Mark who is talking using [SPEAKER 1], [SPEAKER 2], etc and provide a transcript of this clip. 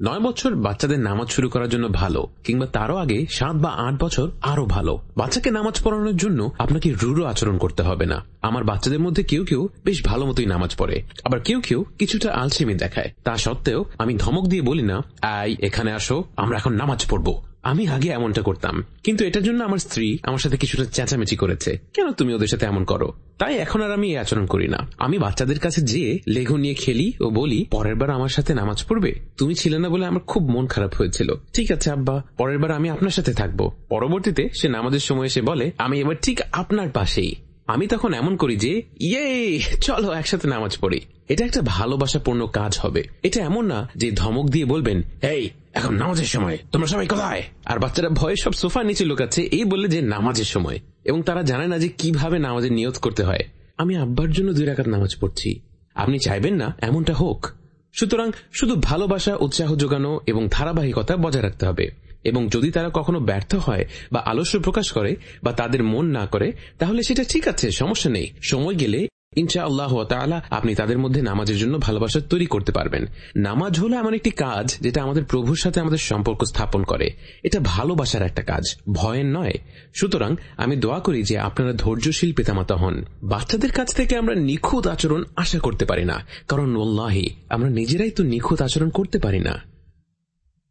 [SPEAKER 1] নয় বছর বাচ্চাদের নামাজ শুরু করার জন্য ভালো, কিংবা তারও আগে সাত বা আট বছর আরও ভালো। বাচ্চাকে নামাজ পড়ানোর জন্য আপনাকে রুড়ো আচরণ করতে হবে না। আমার বাচ্চাদের মধ্যে কেউ কেউ বেশ ভালো মতোই নামাজ পড়ে, আবার কেউ কেউ কিছুটা আলসেমি দেখায়। তা সত্ত্বেও আমি ধমক দিয়ে বলি না আই এখানে আসো, আমরা এখন নামাজ পড়ব। আমি আগে এমনটা করতাম। কিন্তু এটার জন্য আমার স্ত্রী আমার সাথে কিছুটা চেঁচামেচি করেছে। কেন তুমি ওদের সাথে এমন করো? তাই এখন আর আমি এই আচরণ করি না। আমি বাচ্চাদের কাছে যেয়ে লেঘু নিয়ে খেলি ও বলি, পরের বার আমার সাথে নামাজ পড়বে? তুমি ছিলে না বলে আমার খুব মন খারাপ হয়েছিল। ঠিক আছে, আব্বা, পরের বার আমি আপনার সাথে থাকব। পরবর্তীতে সে নামাজের সময় এসে বলে, আমি এবার ঠিক আপনার পাশেই। আমি তখন এমন করি যে ইয়ে চলো একসাথে নামাজ পড়ি। এটা একটা ভালোবাসাপূর্ণ কাজ হবে। এটা এমন না যে ধমক দিয়ে বলবেন, এই, এখন নামাজের সময়, তোমরা সবাই কোথায়? আর বাচ্চারা ভয়ে সব সোফার নিচে লুকাচ্ছে, এই বললে যে নামাজের সময়। এবং তারা জানে না যে কীভাবে নামাজের নিয়ত করতে হয়। আমি আব্বার জন্য দুই রাকাত নামাজ পড়ছি। আপনি চাইবেন না, এমনটা হোক। সুতরাং শুধু ভালোবাসা, উৎসাহ যোগানো এবং ধারাবাহিকতা বজায় রাখতে হবে। এবং যদি তারা কখনো ব্যর্থ হয় বা আলস্য প্রকাশ করে বা তাদের মন না করে, তাহলে সেটা ঠিক আছে, সমস্যা নেই। সময় গেলে ইনশা আল্লাহ তালা আপনি তাদের মধ্যে নামাজের জন্য ভালোবাসা তৈরি করতে পারবেন। নামাজ হলো এমন একটি কাজ যেটা আমাদের প্রভুর সাথে আমাদের সম্পর্ক স্থাপন করে। এটা ভালোবাসার একটা কাজ, ভয়ের নয়। সুতরাং আমি দোয়া করি যে আপনারা ধৈর্যশীল পেতামাতা হন। বাচ্চাদের কাছ থেকে আমরা নিখুঁত আচরণ আশা করতে পারি না। কারণ ওল্লাহি আমরা নিজেরাই তো নিখুঁত আচরণ করতে পারি না।